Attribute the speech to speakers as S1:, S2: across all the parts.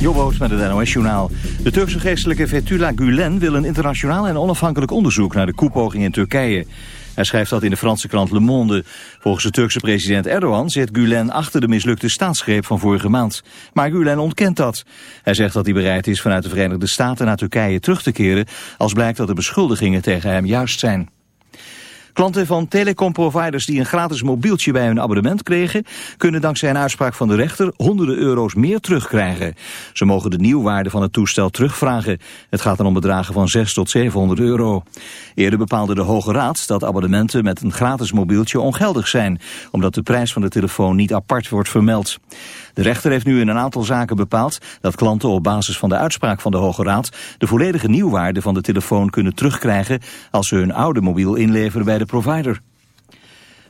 S1: Jobboot met het NOS-journaal. De Turkse geestelijke Fethullah Gulen wil een internationaal en onafhankelijk onderzoek naar de koepoging in Turkije. Hij schrijft dat in de Franse krant Le Monde. Volgens de Turkse president Erdogan zit Gulen achter de mislukte staatsgreep van vorige maand. Maar Gulen ontkent dat. Hij zegt dat hij bereid is vanuit de Verenigde Staten naar Turkije terug te keren... als blijkt dat de beschuldigingen tegen hem juist zijn. Klanten van telecomproviders die een gratis mobieltje bij hun abonnement kregen... kunnen dankzij een uitspraak van de rechter honderden euro's meer terugkrijgen. Ze mogen de nieuwwaarde van het toestel terugvragen. Het gaat dan om bedragen van 6 tot 700 euro. Eerder bepaalde de Hoge Raad dat abonnementen met een gratis mobieltje ongeldig zijn... omdat de prijs van de telefoon niet apart wordt vermeld. De rechter heeft nu in een aantal zaken bepaald dat klanten op basis van de uitspraak van de Hoge Raad de volledige nieuwwaarde van de telefoon kunnen terugkrijgen als ze hun oude mobiel inleveren bij de provider.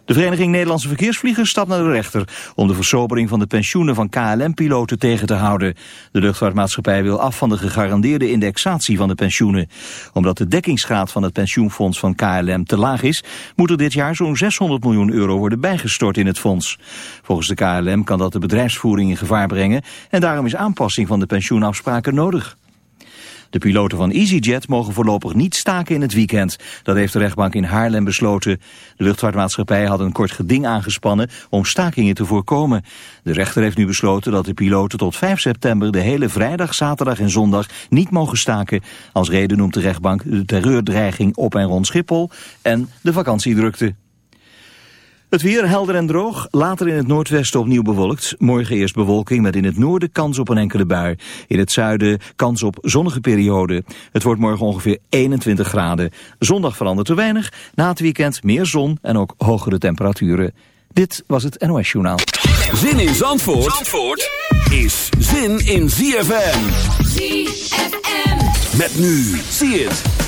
S1: De Vereniging Nederlandse Verkeersvliegers stapt naar de rechter om de versobering van de pensioenen van KLM-piloten tegen te houden. De luchtvaartmaatschappij wil af van de gegarandeerde indexatie van de pensioenen. Omdat de dekkingsgraad van het pensioenfonds van KLM te laag is, moet er dit jaar zo'n 600 miljoen euro worden bijgestort in het fonds. Volgens de KLM kan dat de bedrijfsvoering in gevaar brengen en daarom is aanpassing van de pensioenafspraken nodig. De piloten van EasyJet mogen voorlopig niet staken in het weekend. Dat heeft de rechtbank in Haarlem besloten. De luchtvaartmaatschappij had een kort geding aangespannen om stakingen te voorkomen. De rechter heeft nu besloten dat de piloten tot 5 september de hele vrijdag, zaterdag en zondag niet mogen staken. Als reden noemt de rechtbank de terreurdreiging op en rond Schiphol en de vakantiedrukte. Het weer helder en droog, later in het noordwesten opnieuw bewolkt. Morgen eerst bewolking met in het noorden kans op een enkele bui. In het zuiden kans op zonnige periode. Het wordt morgen ongeveer 21 graden. Zondag verandert er weinig. Na het weekend meer zon en ook hogere temperaturen. Dit was het NOS Journaal.
S2: Zin in Zandvoort, Zandvoort is zin in ZFM. ZFM. Met nu, zie het.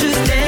S3: Just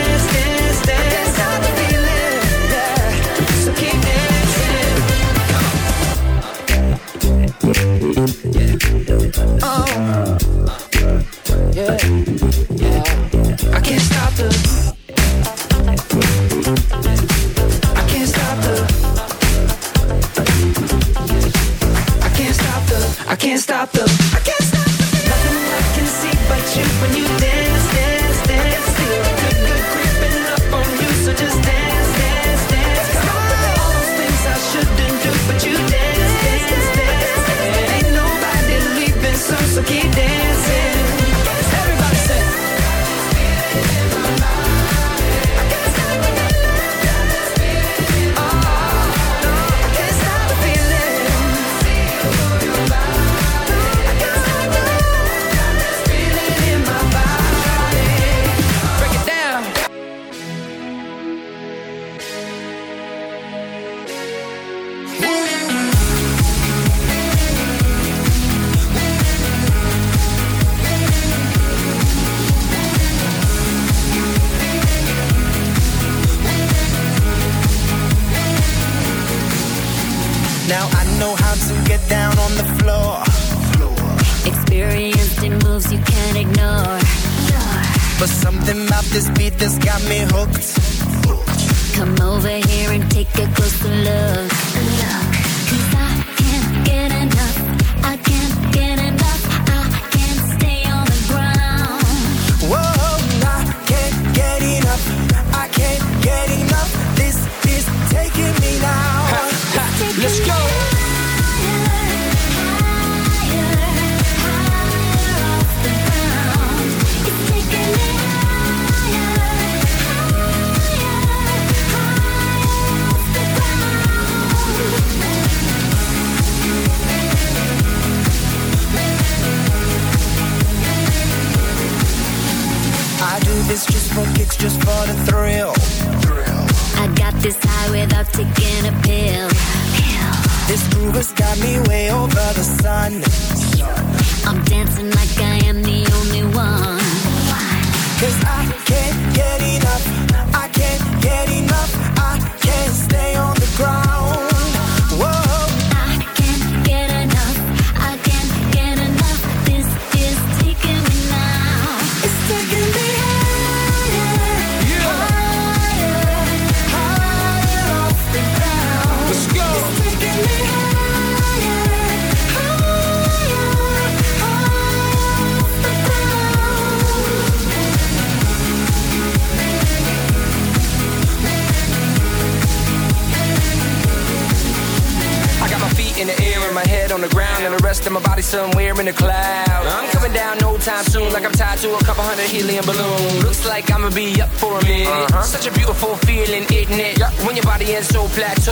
S3: plateau.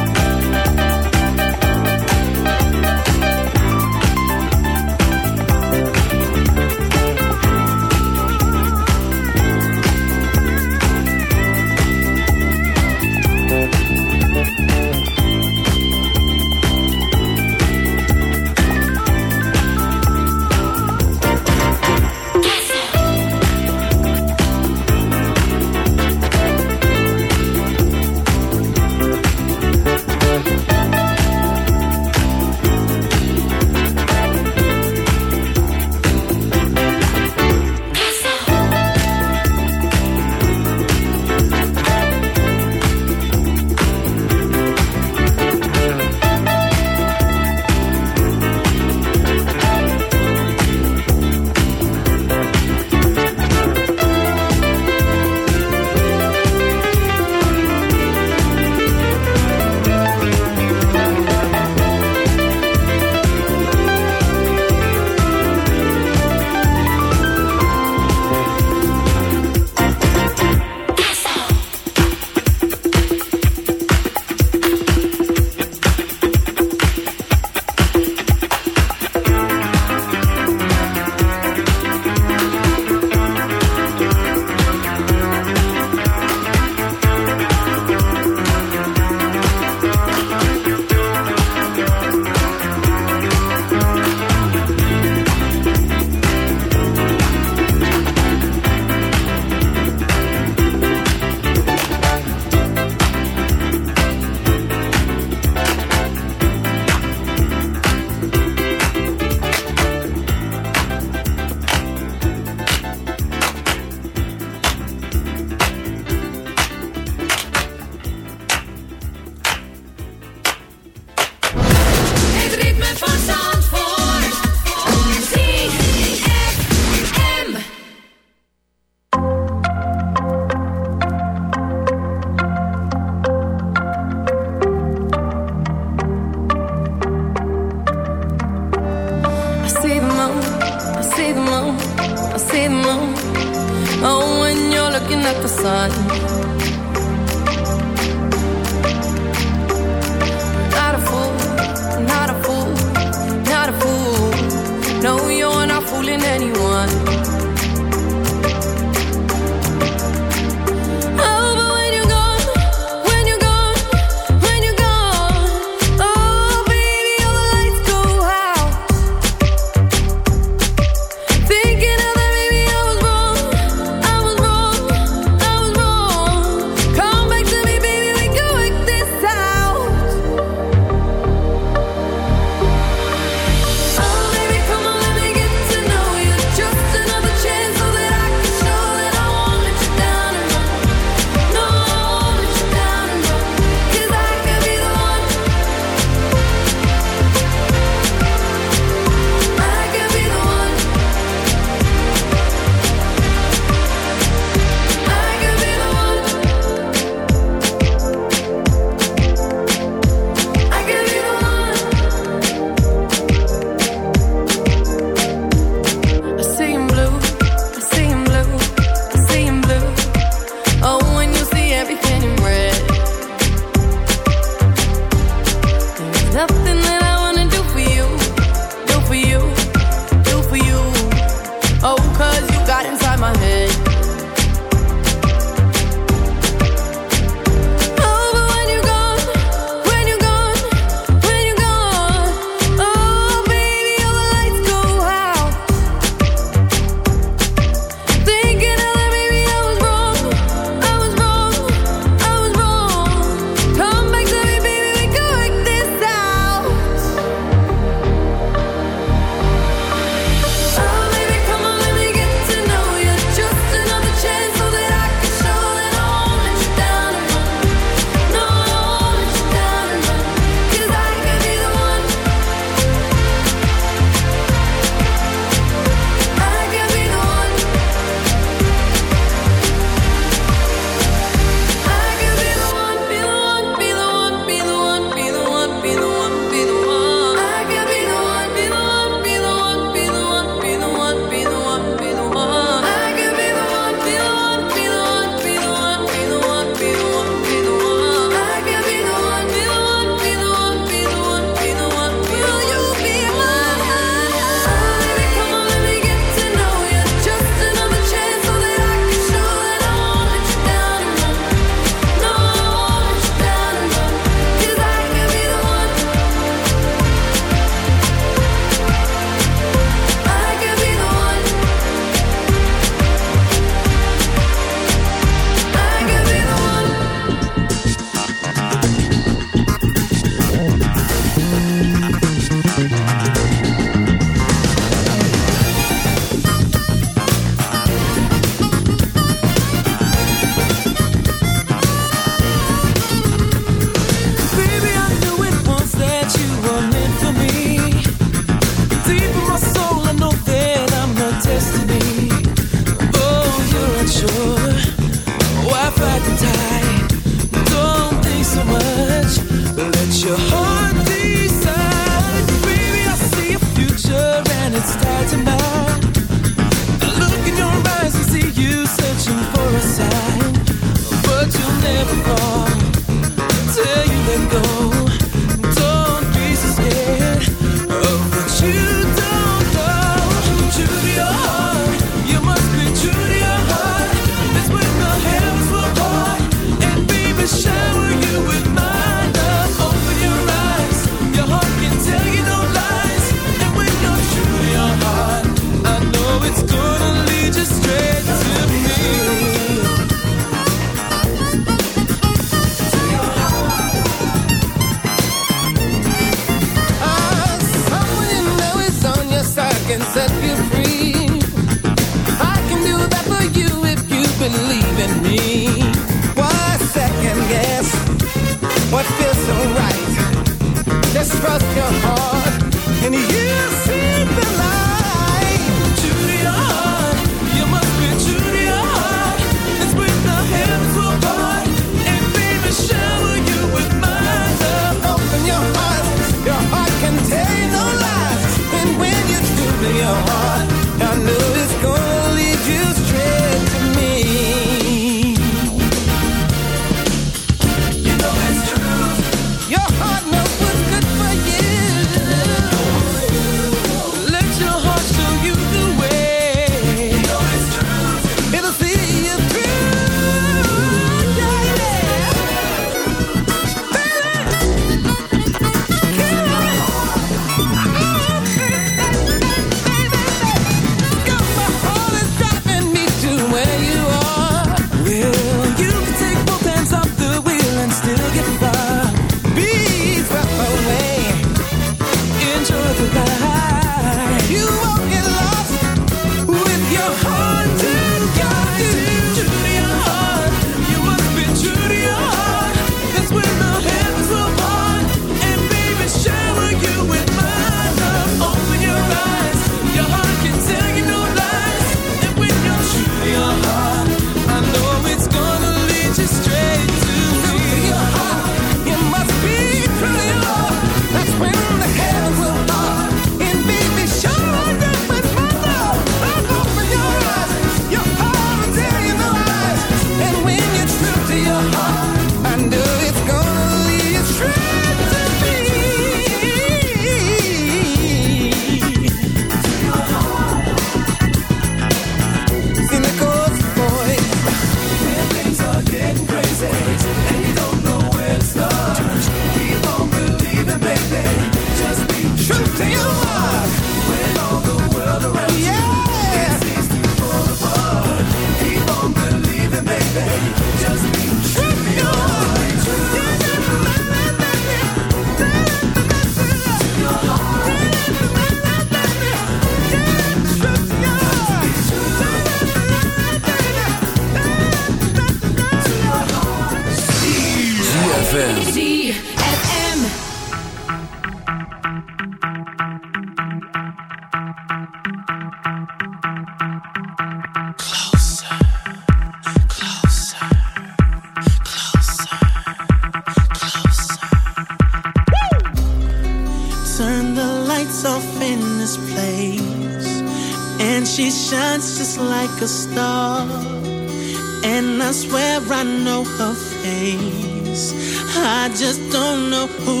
S4: Just don't know Oh,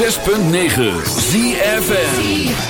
S5: 106.9 ZFN